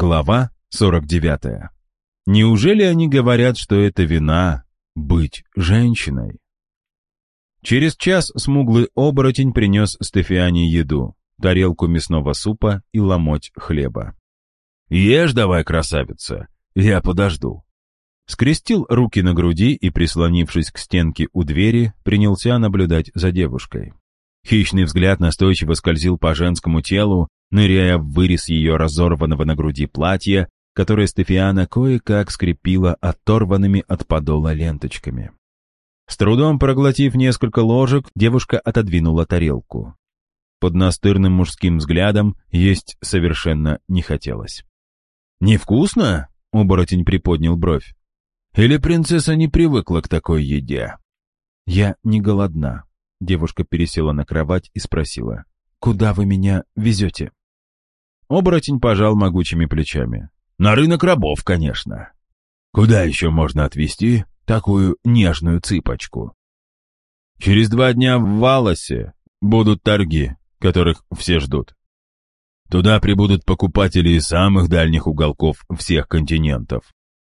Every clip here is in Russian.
Глава 49. Неужели они говорят, что это вина быть женщиной? Через час смуглый оборотень принес Стефиане еду, тарелку мясного супа и ломоть хлеба. «Ешь давай, красавица, я подожду». Скрестил руки на груди и, прислонившись к стенке у двери, принялся наблюдать за девушкой. Хищный взгляд настойчиво скользил по женскому телу, ныряя в вырез ее разорванного на груди платья, которое Стефиана кое-как скрепила оторванными от подола ленточками. С трудом проглотив несколько ложек, девушка отодвинула тарелку. Под настырным мужским взглядом есть совершенно не хотелось. «Невкусно?» — оборотень приподнял бровь. «Или принцесса не привыкла к такой еде?» «Я не голодна», — девушка пересела на кровать и спросила. «Куда вы меня везете?» Оборотень пожал могучими плечами. «На рынок рабов, конечно. Куда еще можно отвезти такую нежную цыпочку?» «Через два дня в Валасе будут торги, которых все ждут. Туда прибудут покупатели из самых дальних уголков всех континентов.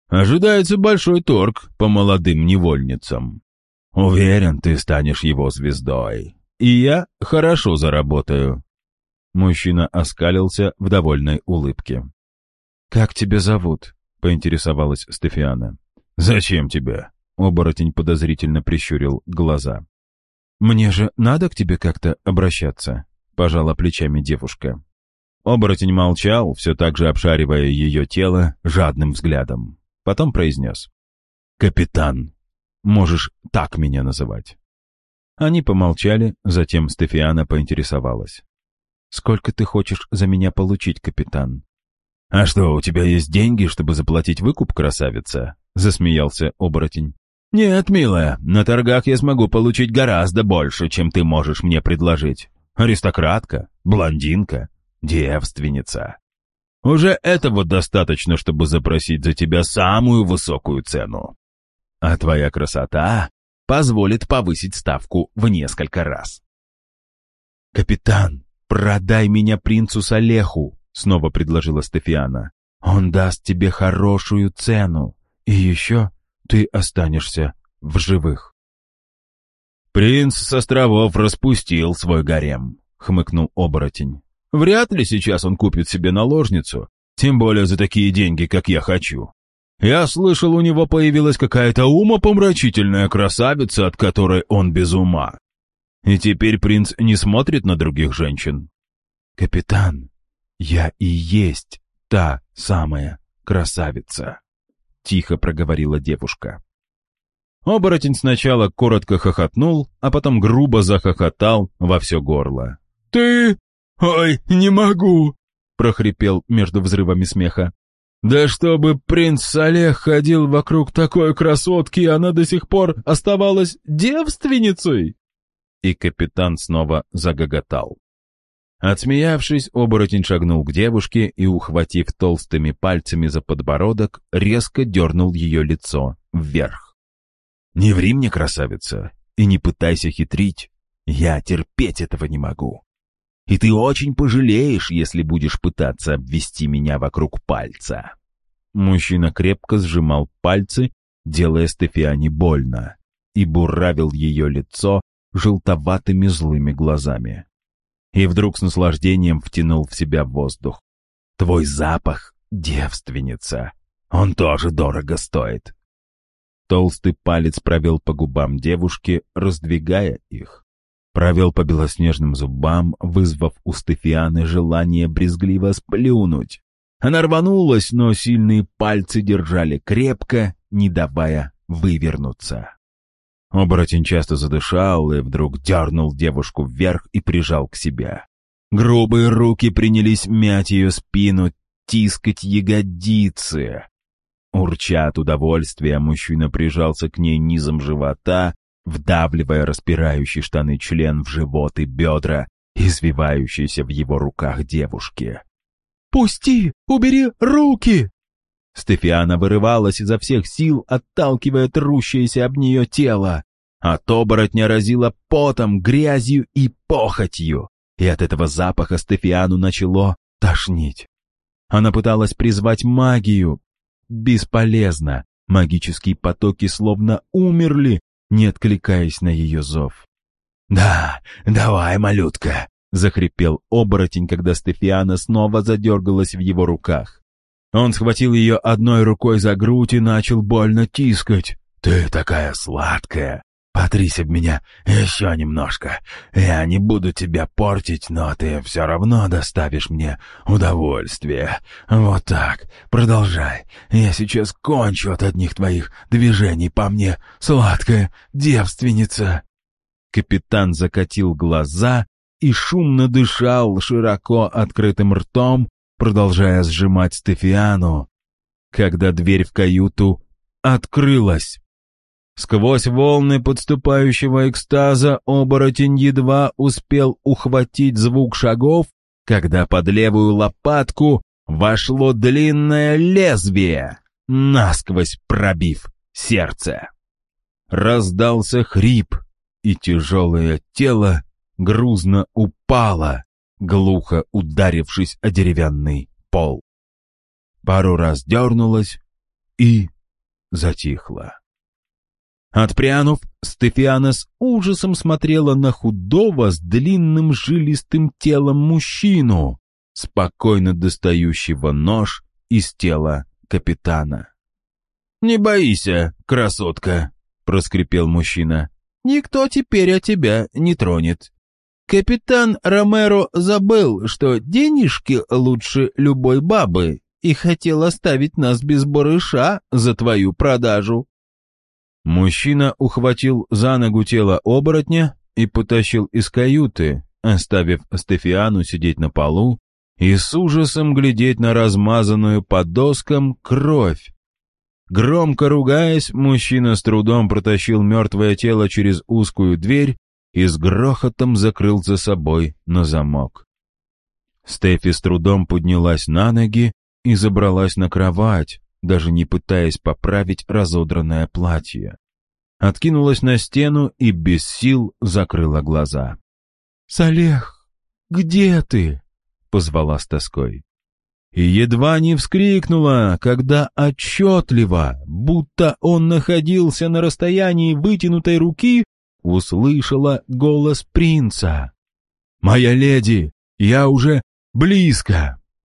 Ожидается большой торг по молодым невольницам. Уверен, ты станешь его звездой. И я хорошо заработаю. Мужчина оскалился в довольной улыбке. «Как тебя зовут?» — поинтересовалась Стефиана. «Зачем тебя?» — оборотень подозрительно прищурил глаза. «Мне же надо к тебе как-то обращаться», — пожала плечами девушка. Оборотень молчал, все так же обшаривая ее тело жадным взглядом. Потом произнес. «Капитан, можешь так меня называть». Они помолчали, затем Стефиана поинтересовалась. «Сколько ты хочешь за меня получить, капитан?» «А что, у тебя есть деньги, чтобы заплатить выкуп, красавица?» — засмеялся оборотень. «Нет, милая, на торгах я смогу получить гораздо больше, чем ты можешь мне предложить. Аристократка, блондинка, девственница. Уже этого достаточно, чтобы запросить за тебя самую высокую цену. А твоя красота позволит повысить ставку в несколько раз». «Капитан, «Продай меня принцу Салеху», — снова предложила Стефиана. «Он даст тебе хорошую цену, и еще ты останешься в живых». «Принц с островов распустил свой гарем», — хмыкнул оборотень. «Вряд ли сейчас он купит себе наложницу, тем более за такие деньги, как я хочу. Я слышал, у него появилась какая-то умопомрачительная красавица, от которой он без ума. И теперь принц не смотрит на других женщин. «Капитан, я и есть та самая красавица», — тихо проговорила девушка. Оборотень сначала коротко хохотнул, а потом грубо захохотал во все горло. «Ты? Ой, не могу!» — прохрипел между взрывами смеха. «Да чтобы принц Салех ходил вокруг такой красотки, она до сих пор оставалась девственницей!» И капитан снова загоготал. Отсмеявшись, оборотень шагнул к девушке и, ухватив толстыми пальцами за подбородок, резко дернул ее лицо вверх. «Не ври мне, красавица, и не пытайся хитрить. Я терпеть этого не могу. И ты очень пожалеешь, если будешь пытаться обвести меня вокруг пальца». Мужчина крепко сжимал пальцы, делая Стефиане больно, и буравил ее лицо желтоватыми злыми глазами. И вдруг с наслаждением втянул в себя воздух. «Твой запах, девственница, он тоже дорого стоит». Толстый палец провел по губам девушки, раздвигая их. Провел по белоснежным зубам, вызвав у Стефианы желание брезгливо сплюнуть. Она рванулась, но сильные пальцы держали крепко, не давая вывернуться. Оборотень часто задышал и вдруг дернул девушку вверх и прижал к себе. Грубые руки принялись мять ее спину, тискать ягодицы. Урча от удовольствия, мужчина прижался к ней низом живота, вдавливая распирающий штаны член в живот и бедра, извивающиеся в его руках девушки. «Пусти! Убери руки!» Стефиана вырывалась изо всех сил, отталкивая трущееся об нее тело. От оборотня разило потом, грязью и похотью, и от этого запаха Стефиану начало тошнить. Она пыталась призвать магию. Бесполезно. Магические потоки словно умерли, не откликаясь на ее зов. «Да, давай, малютка!» — захрипел оборотень, когда Стефиана снова задергалась в его руках. Он схватил ее одной рукой за грудь и начал больно тискать. «Ты такая сладкая! Потрись об меня еще немножко. Я не буду тебя портить, но ты все равно доставишь мне удовольствие. Вот так. Продолжай. Я сейчас кончу от одних твоих движений по мне, сладкая девственница». Капитан закатил глаза и шумно дышал широко открытым ртом, продолжая сжимать Стефиану, когда дверь в каюту открылась. Сквозь волны подступающего экстаза оборотень едва успел ухватить звук шагов, когда под левую лопатку вошло длинное лезвие, насквозь пробив сердце. Раздался хрип, и тяжелое тело грузно упало, глухо ударившись о деревянный пол. Пару раз дернулась и затихла. Отпрянув, Стефиана с ужасом смотрела на худого с длинным жилистым телом мужчину, спокойно достающего нож из тела капитана. «Не бойся, красотка», — проскрипел мужчина. «Никто теперь о тебя не тронет. Капитан Ромеро забыл, что денежки лучше любой бабы и хотел оставить нас без барыша за твою продажу. Мужчина ухватил за ногу тело оборотня и потащил из каюты, оставив Стефиану сидеть на полу и с ужасом глядеть на размазанную по доскам кровь. Громко ругаясь, мужчина с трудом протащил мертвое тело через узкую дверь и с грохотом закрыл за собой на замок. Стефи с трудом поднялась на ноги и забралась на кровать, даже не пытаясь поправить разодранное платье. Откинулась на стену и без сил закрыла глаза. «Салех, где ты?» — позвала с тоской. И едва не вскрикнула, когда отчетливо, будто он находился на расстоянии вытянутой руки, услышала голос принца. «Моя леди, я уже близко!»